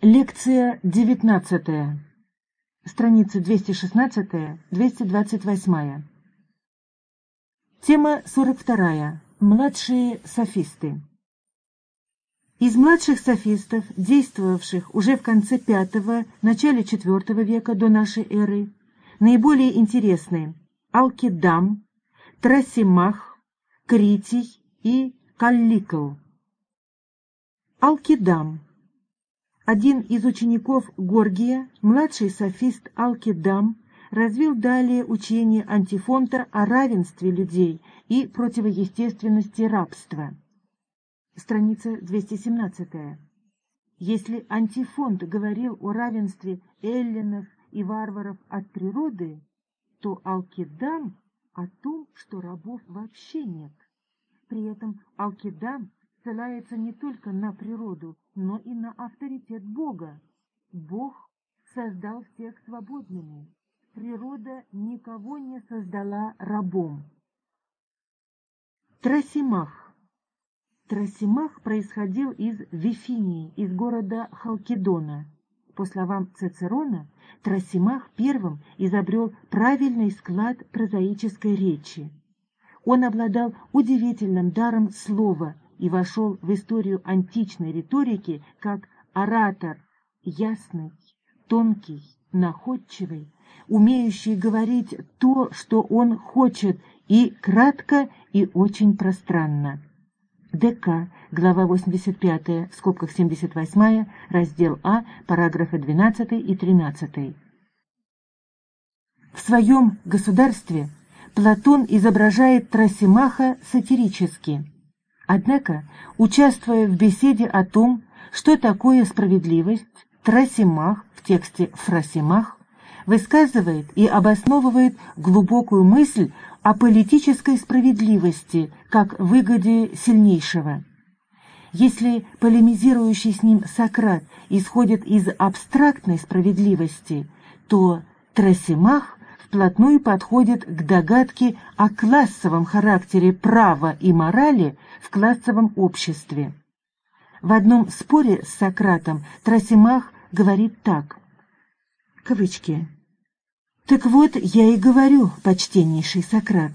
Лекция 19. Страница 216-228. Тема 42. Младшие софисты. Из младших софистов, действовавших уже в конце V – начале IV века до нашей эры, наиболее интересны Алкидам, Трасимах, Критий и Калликл. Алкидам один из учеников Горгия, младший софист Алкидам, развил далее учение антифонта о равенстве людей и противоестественности рабства. Страница 217. Если антифонт говорил о равенстве эллинов и варваров от природы, то Алкидам о том, что рабов вообще нет. При этом Алкидам ссылается не только на природу, но и на авторитет Бога. Бог создал всех свободными. Природа никого не создала рабом. Трасимах. Трасимах происходил из Вифинии, из города Халкидона. По словам Цицерона, Трасимах первым изобрел правильный склад прозаической речи. Он обладал удивительным даром слова – и вошел в историю античной риторики как оратор ясный, тонкий, находчивый, умеющий говорить то, что он хочет, и кратко, и очень пространно. ДК, глава 85, в скобках 78, раздел А, параграфы 12 и 13. В своем государстве Платон изображает Трасимаха сатирически – Однако, участвуя в беседе о том, что такое справедливость, Трасимах в тексте Фрасимах высказывает и обосновывает глубокую мысль о политической справедливости как выгоде сильнейшего. Если полемизирующий с ним Сократ исходит из абстрактной справедливости, то Трасимах вплотную подходит к догадке о классовом характере права и морали в классовом обществе. В одном споре с Сократом Трасимах говорит так, кавычки, «Так вот, я и говорю, почтеннейший Сократ,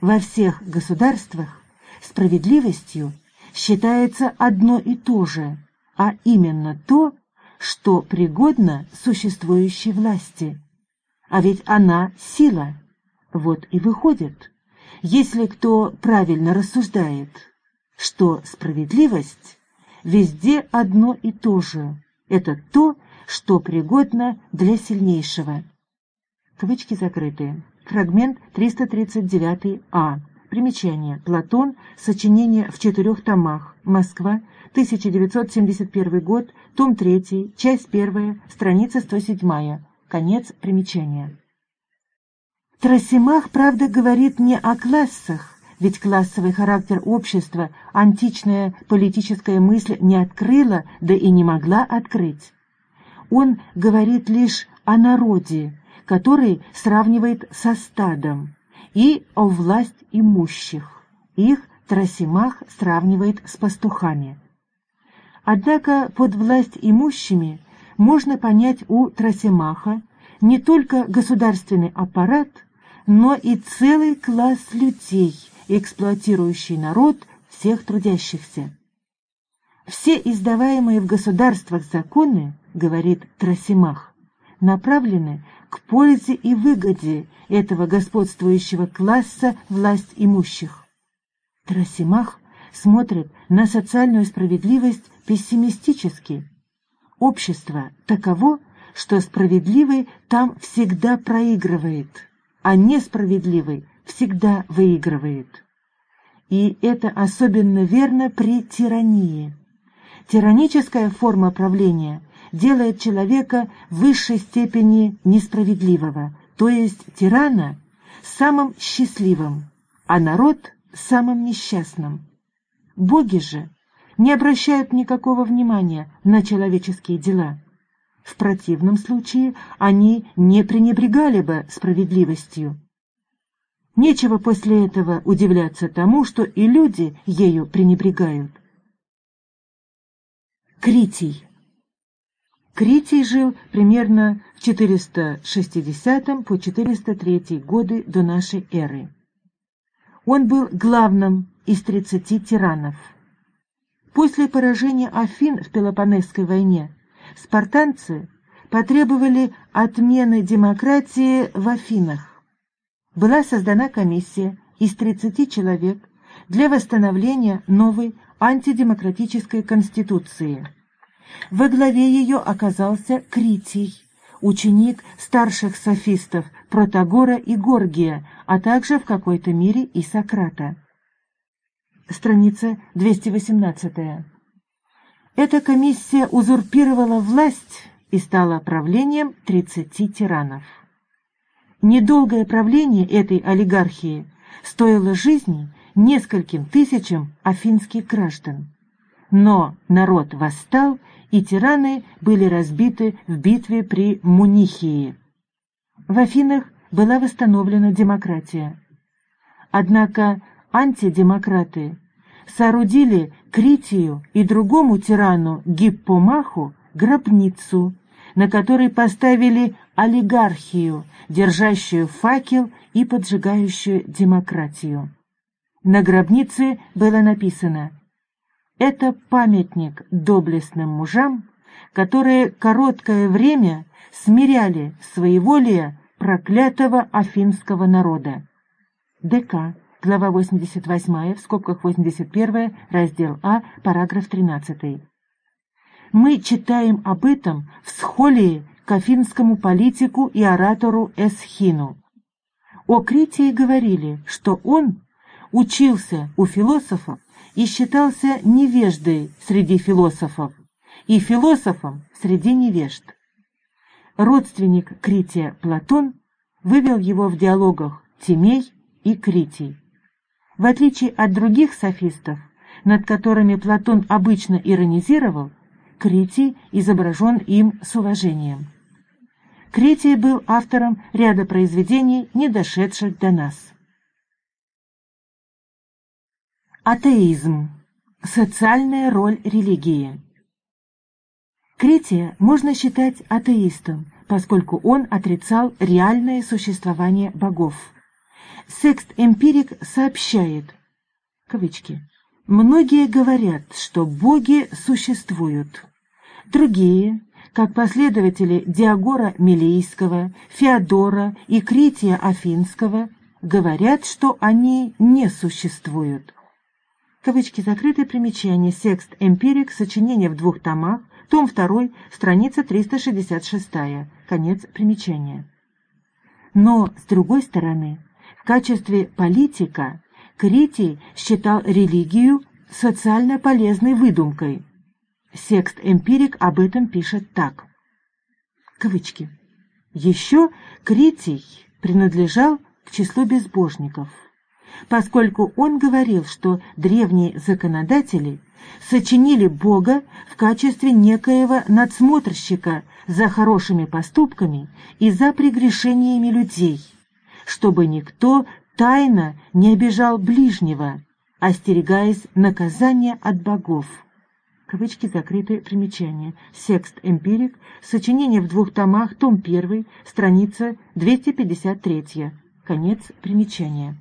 во всех государствах справедливостью считается одно и то же, а именно то, что пригодно существующей власти» А ведь она — сила. Вот и выходит, если кто правильно рассуждает, что справедливость везде одно и то же. Это то, что пригодно для сильнейшего. Кавычки закрыты. Фрагмент 339а. Примечание. Платон. Сочинение в четырех томах. Москва. 1971 год. Том 3. Часть 1. Страница 107. Конец примечания. Трасимах, правда, говорит не о классах, ведь классовый характер общества античная политическая мысль не открыла, да и не могла открыть. Он говорит лишь о народе, который сравнивает со стадом, и о власть имущих. Их Трасимах сравнивает с пастухами. Однако под власть имущими можно понять у Трасимаха не только государственный аппарат, но и целый класс людей, эксплуатирующий народ всех трудящихся. Все издаваемые в государствах законы, говорит Трасимах, направлены к пользе и выгоде этого господствующего класса власть имущих. Трасимах смотрит на социальную справедливость пессимистически – Общество таково, что справедливый там всегда проигрывает, а несправедливый всегда выигрывает. И это особенно верно при тирании. Тираническая форма правления делает человека в высшей степени несправедливого, то есть тирана самым счастливым, а народ самым несчастным. Боги же не обращают никакого внимания на человеческие дела. В противном случае они не пренебрегали бы справедливостью. Нечего после этого удивляться тому, что и люди ею пренебрегают. Критий Критий жил примерно в 460 по 403 годы до нашей эры. Он был главным из 30 тиранов. После поражения Афин в Пелопонесской войне спартанцы потребовали отмены демократии в Афинах. Была создана комиссия из 30 человек для восстановления новой антидемократической конституции. Во главе ее оказался Критий, ученик старших софистов Протагора и Горгия, а также в какой-то мере и Сократа. Страница 218. Эта комиссия узурпировала власть и стала правлением 30 тиранов. Недолгое правление этой олигархии стоило жизни нескольким тысячам афинских граждан. Но народ восстал, и тираны были разбиты в битве при Мунихии. В Афинах была восстановлена демократия. Однако антидемократы соорудили Критию и другому тирану Гиппомаху гробницу, на которой поставили олигархию, держащую факел и поджигающую демократию. На гробнице было написано «Это памятник доблестным мужам, которые короткое время смиряли своеволие проклятого афинского народа». ДК, глава 88, в скобках 81, раздел А, параграф 13. Мы читаем об этом в схолии к афинскому политику и оратору Эсхину. О Критии говорили, что он учился у философов и считался невеждой среди философов и философом среди невежд. Родственник Крития Платон вывел его в диалогах Тимей и Критий. В отличие от других софистов, над которыми Платон обычно иронизировал, Критий изображен им с уважением. Критий был автором ряда произведений, не дошедших до нас. Атеизм. Социальная роль религии. Крития можно считать атеистом, поскольку он отрицал реальное существование богов. Секст-эмпирик сообщает, кавычки, «Многие говорят, что боги существуют. Другие, как последователи Диагора Милейского, Феодора и Крития Афинского, говорят, что они не существуют. Кавычки закрыты, примечание, секст «Эмпирик», сочинение в двух томах, том 2, страница 366, конец примечания. Но, с другой стороны, качестве политика Критий считал религию социально полезной выдумкой – Секст-эмпирик об этом пишет так. Кавычки. Еще Критий принадлежал к числу безбожников, поскольку он говорил, что древние законодатели сочинили Бога в качестве некоего надсмотрщика за хорошими поступками и за прегрешениями людей, чтобы никто тайно не обижал ближнего, остерегаясь наказания от богов кавычки закрыты, примечания. Секст Эмпирик, сочинение в двух томах, том 1, страница 253, конец примечания.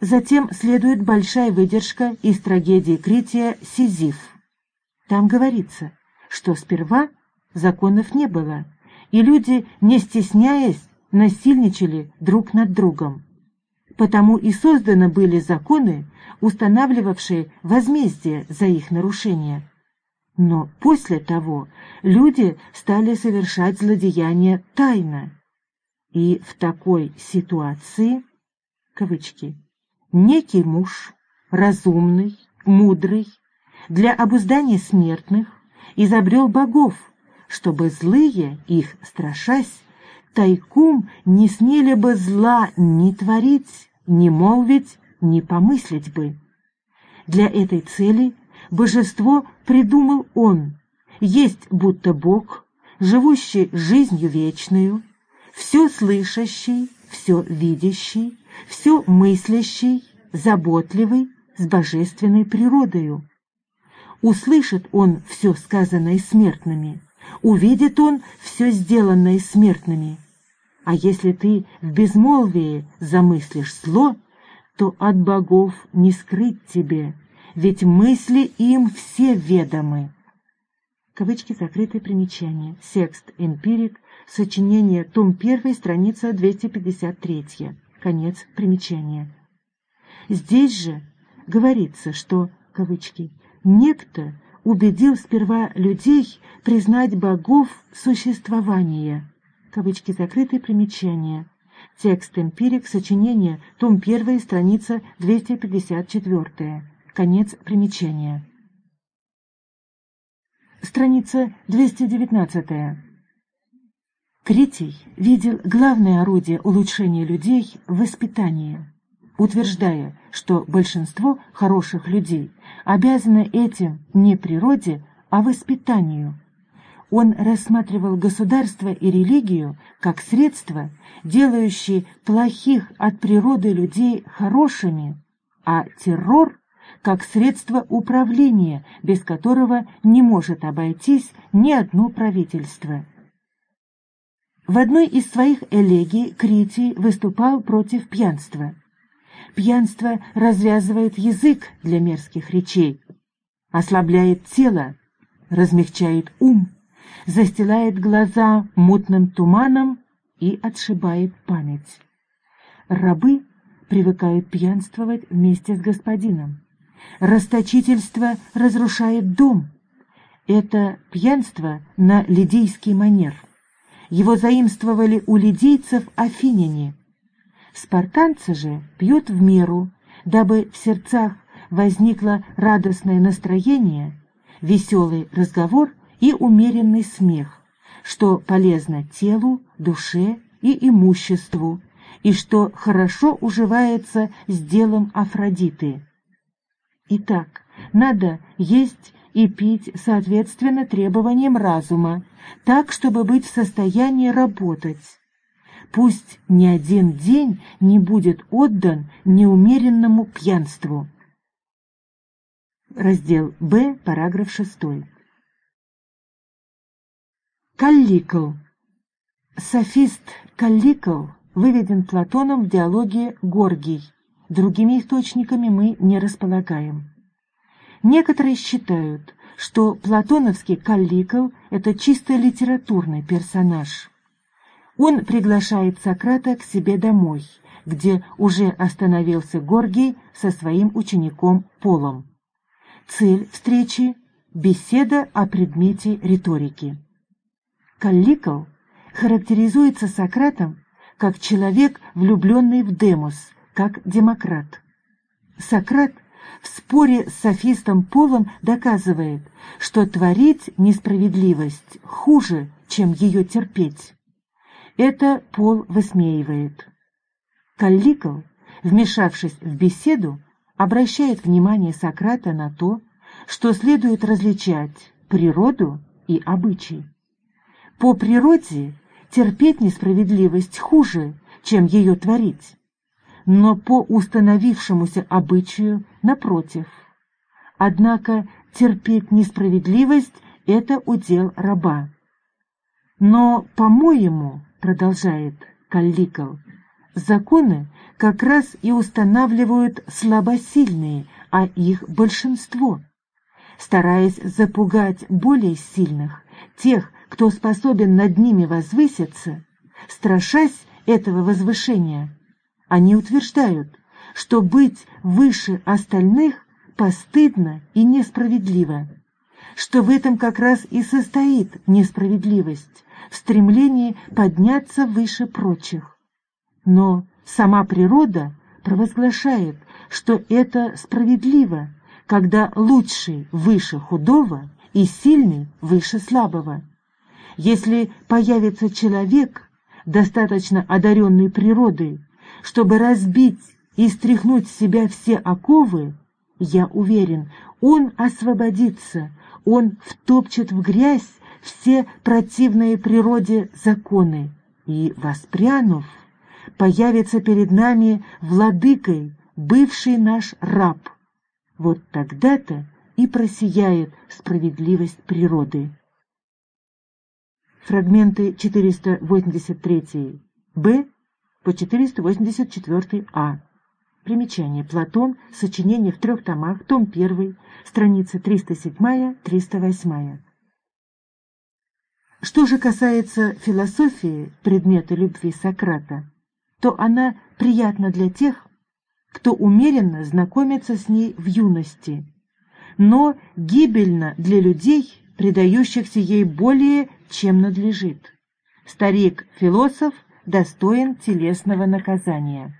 Затем следует большая выдержка из трагедии Крития «Сизиф». Там говорится, что сперва законов не было, и люди, не стесняясь, насильничали друг над другом. Потому и созданы были законы, устанавливавшие возмездие за их нарушение. Но после того люди стали совершать злодеяния тайно. И в такой ситуации, кавычки, некий муж, разумный, мудрый, для обуздания смертных изобрел богов, чтобы злые, их страшась, тайком не смели бы зла ни творить, ни молвить, ни помыслить бы. Для этой цели божество придумал он, есть будто Бог, живущий жизнью вечную, все слышащий, все видящий, все мыслящий, заботливый, с божественной природою. Услышит он все сказанное смертными, увидит он все сделанное смертными. А если ты в безмолвии замыслишь зло, то от богов не скрыть тебе, ведь мысли им все ведомы. Кавычки закрытые примечания. Секст «Эмпирик», сочинение, том 1, страница 253. Конец примечания. Здесь же говорится, что, кавычки, «некто убедил сперва людей признать богов существование». Кавычки закрытые примечания. Текст «Эмпирик», сочинение, том 1, страница 254. Конец примечания. Страница 219. Третий видел главное орудие улучшения людей в воспитании, утверждая, что большинство хороших людей обязаны этим не природе, а воспитанию. Он рассматривал государство и религию как средства, делающие плохих от природы людей хорошими, а террор как средство управления, без которого не может обойтись ни одно правительство. В одной из своих элегий Критий выступал против пьянства. Пьянство развязывает язык для мерзких речей, ослабляет тело, размягчает ум, застилает глаза мутным туманом и отшибает память. Рабы привыкают пьянствовать вместе с господином. Расточительство разрушает дом. Это пьянство на лидийский манер. Его заимствовали у лидийцев афиняне. Спартанцы же пьют в меру, дабы в сердцах возникло радостное настроение, веселый разговор и умеренный смех, что полезно телу, душе и имуществу, и что хорошо уживается с делом Афродиты. Итак, надо есть и пить соответственно требованиям разума, так, чтобы быть в состоянии работать. Пусть ни один день не будет отдан неумеренному пьянству. Раздел Б, параграф 6. Калликл. Софист Калликл выведен Платоном в диалоге «Горгий». Другими источниками мы не располагаем. Некоторые считают, что платоновский Калликл – это чисто литературный персонаж. Он приглашает Сократа к себе домой, где уже остановился Горгий со своим учеником Полом. Цель встречи – беседа о предмете риторики. Калликл характеризуется Сократом как человек, влюбленный в Демос, как демократ. Сократ в споре с софистом Полом доказывает, что творить несправедливость хуже, чем ее терпеть. Это Пол высмеивает. Калликл, вмешавшись в беседу, обращает внимание Сократа на то, что следует различать природу и обычай. По природе терпеть несправедливость хуже, чем ее творить но по установившемуся обычаю напротив. Однако терпеть несправедливость — это удел раба. Но, по-моему, продолжает Калликл, законы как раз и устанавливают слабосильные, а их большинство, стараясь запугать более сильных, тех, кто способен над ними возвыситься, страшась этого возвышения, они утверждают, что быть выше остальных постыдно и несправедливо, что в этом как раз и состоит несправедливость, в стремлении подняться выше прочих. Но сама природа провозглашает, что это справедливо, когда лучший выше худого и сильный выше слабого. Если появится человек, достаточно одаренный природой, чтобы разбить и стряхнуть с себя все оковы, я уверен, он освободится, он втопчет в грязь все противные природе законы и, воспрянув, появится перед нами владыкой, бывший наш раб. Вот тогда-то и просияет справедливость природы. фрагменты 483-б по 484-а. Примечание. Платон. Сочинение в трех томах. Том 1. Страница 307-308. Что же касается философии предмета любви Сократа, то она приятна для тех, кто умеренно знакомится с ней в юности, но гибельна для людей, предающихся ей более, чем надлежит. Старик-философ достоин телесного наказания.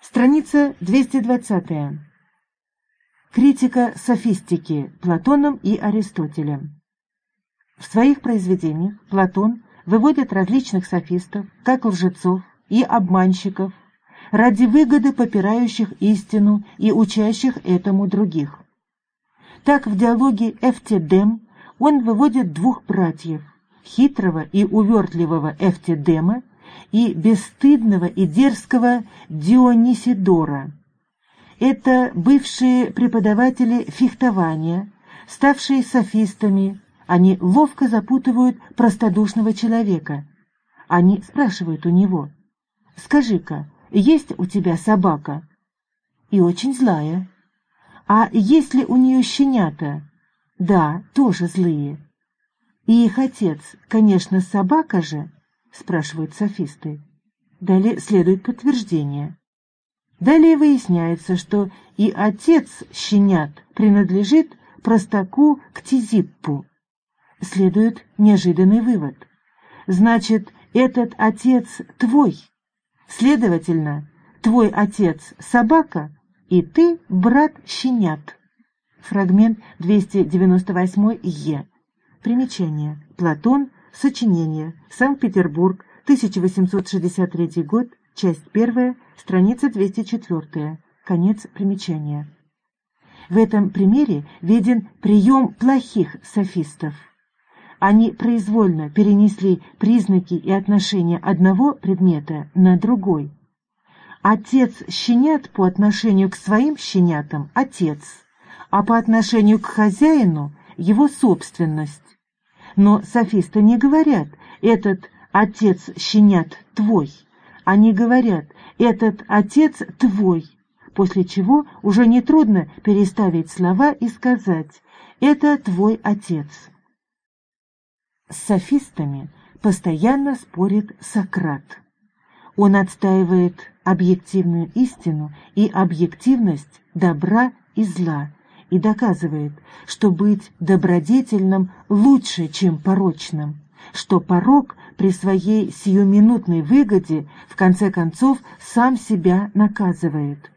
Страница 220. Критика софистики Платоном и Аристотелем. В своих произведениях Платон выводит различных софистов, как лжецов и обманщиков, ради выгоды попирающих истину и учащих этому других. Так в диалоге Эфтедем он выводит двух братьев, хитрого и увертливого Эфтедема и бесстыдного и дерзкого Дионисидора. Это бывшие преподаватели фехтования, ставшие софистами, они ловко запутывают простодушного человека. Они спрашивают у него, «Скажи-ка, есть у тебя собака?» «И очень злая». «А есть ли у нее щенята?» «Да, тоже злые». «И их отец, конечно, собака же?» — спрашивают софисты. Далее следует подтверждение. Далее выясняется, что и отец щенят принадлежит простаку Ктизиппу следует неожиданный вывод. Значит, этот отец твой. Следовательно, твой отец — собака, и ты — брат-щенят. Фрагмент 298-Е. Примечание. Платон. Сочинение. Санкт-Петербург. 1863 год. Часть 1. Страница 204. Конец примечания. В этом примере виден прием плохих софистов. Они произвольно перенесли признаки и отношения одного предмета на другой. Отец щенят по отношению к своим щенятам – отец, а по отношению к хозяину – его собственность. Но софисты не говорят «этот отец щенят твой», они говорят «этот отец твой», после чего уже нетрудно переставить слова и сказать «это твой отец». С софистами постоянно спорит Сократ. Он отстаивает объективную истину и объективность добра и зла и доказывает, что быть добродетельным лучше, чем порочным, что порок при своей сиюминутной выгоде в конце концов сам себя наказывает.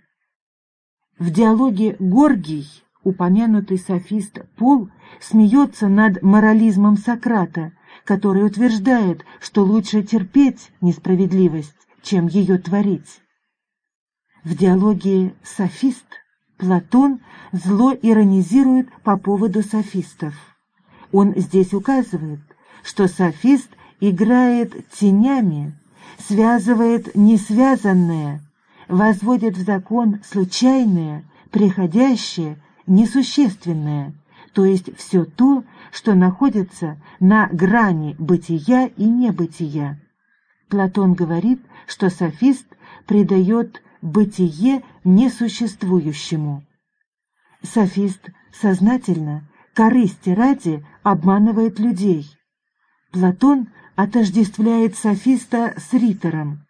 В диалоге «Горгий» упомянутый софист Пол смеется над морализмом Сократа, который утверждает, что лучше терпеть несправедливость, чем ее творить. В диалоге «Софист» Платон зло иронизирует по поводу софистов. Он здесь указывает, что софист играет тенями, связывает несвязанное, возводит в закон случайное, приходящее несущественное, то есть все то, что находится на грани бытия и небытия. Платон говорит, что софист придает бытие несуществующему. Софист сознательно, корысти ради, обманывает людей. Платон отождествляет софиста с ритором.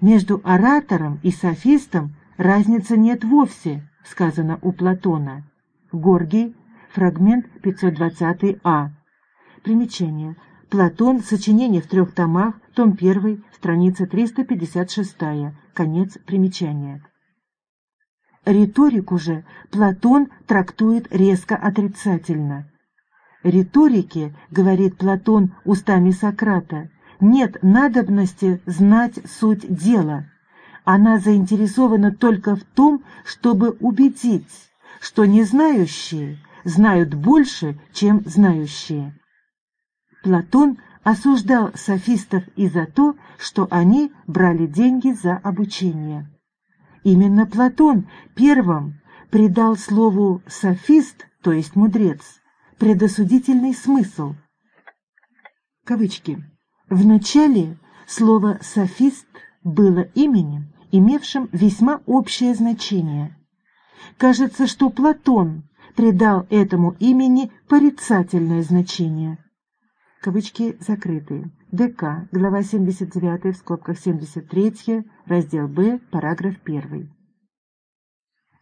Между оратором и софистом разницы нет вовсе, сказано у Платона. Горгий, фрагмент 520а. Примечание. Платон, сочинение в трех томах, том 1, страница 356, конец примечания. Риторику же Платон трактует резко отрицательно. Риторике, говорит Платон устами Сократа, нет надобности знать суть дела, она заинтересована только в том, чтобы убедить, что незнающие знают больше, чем знающие. Платон осуждал софистов и за то, что они брали деньги за обучение. Именно Платон первым придал слову «софист», то есть «мудрец», предосудительный смысл. Кавычки. Вначале слово «софист» было именем, имевшим весьма общее значение. Кажется, что Платон придал этому имени порицательное значение. Кавычки закрытые. ДК, глава 79, в скобках 73, раздел Б, параграф 1.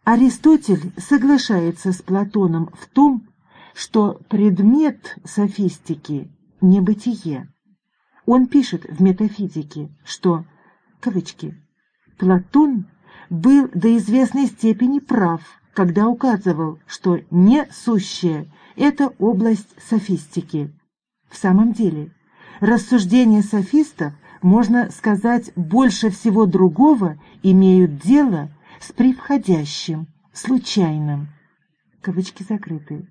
Аристотель соглашается с Платоном в том, что предмет софистики – небытие. Он пишет в метафизике, что, кавычки, Платон был до известной степени прав, когда указывал, что несущее – это область софистики. В самом деле, рассуждения софистов, можно сказать, больше всего другого имеют дело с превходящим, случайным. Кавычки закрыты.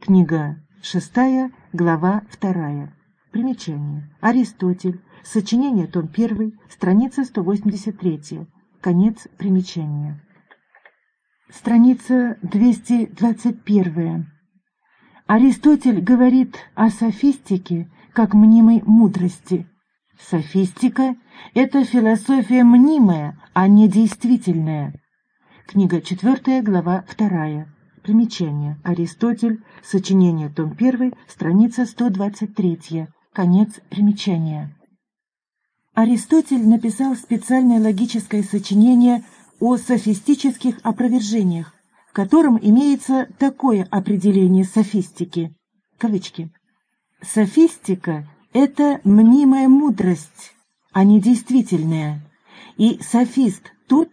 Книга шестая, глава вторая. Примечание. Аристотель. Сочинение, том 1, страница 183. Конец примечания. Страница 221. Аристотель говорит о софистике как мнимой мудрости. Софистика – это философия мнимая, а не действительная. Книга 4, глава 2. Примечание. Аристотель. Сочинение, том 1, страница 123. Конец примечания. Аристотель написал специальное логическое сочинение о софистических опровержениях, в котором имеется такое определение софистики. Кавычки. Софистика – это мнимая мудрость, а не действительная. И софист тот,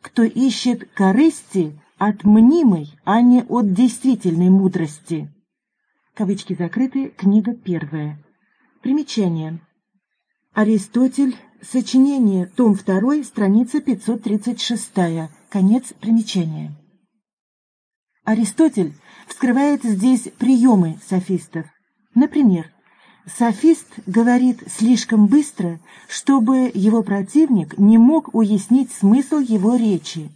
кто ищет корысти от мнимой, а не от действительной мудрости. Кавычки закрыты, книга первая. Примечание. Аристотель, сочинение, том 2, страница 536, конец примечания. Аристотель вскрывает здесь приемы софистов. Например, софист говорит слишком быстро, чтобы его противник не мог уяснить смысл его речи.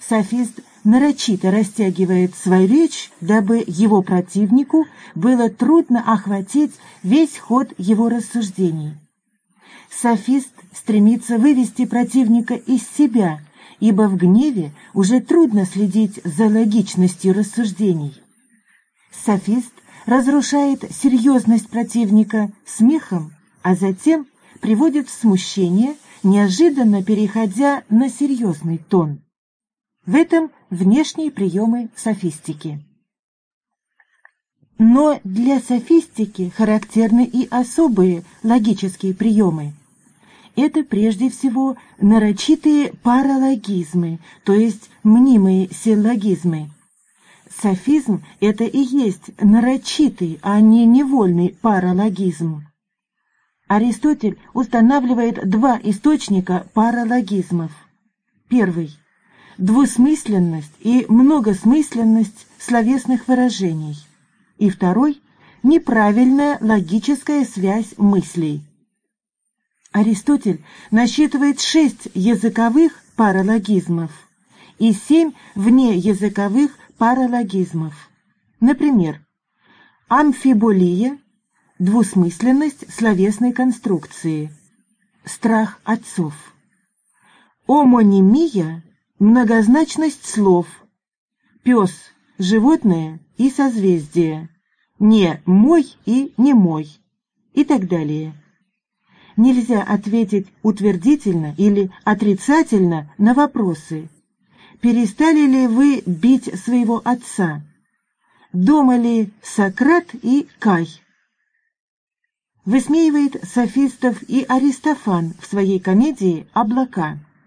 Софист нарочито растягивает свою речь, дабы его противнику было трудно охватить весь ход его рассуждений. Софист стремится вывести противника из себя, ибо в гневе уже трудно следить за логичностью рассуждений. Софист разрушает серьезность противника смехом, а затем приводит в смущение, неожиданно переходя на серьезный тон. В этом внешние приемы софистики. Но для софистики характерны и особые логические приемы. Это прежде всего нарочитые паралогизмы, то есть мнимые силлогизмы. Софизм – это и есть нарочитый, а не невольный паралогизм. Аристотель устанавливает два источника паралогизмов. Первый – двусмысленность и многосмысленность словесных выражений. И второй – неправильная логическая связь мыслей. Аристотель насчитывает шесть языковых паралогизмов и семь внеязыковых паралогизмов. Например, амфиболия – двусмысленность словесной конструкции, страх отцов. Омонимия – многозначность слов, пес – животное и созвездие, не мой и не мой и так далее нельзя ответить утвердительно или отрицательно на вопросы. Перестали ли вы бить своего отца? Дома ли Сократ и Кай? Высмеивает софистов и Аристофан в своей комедии «Облака».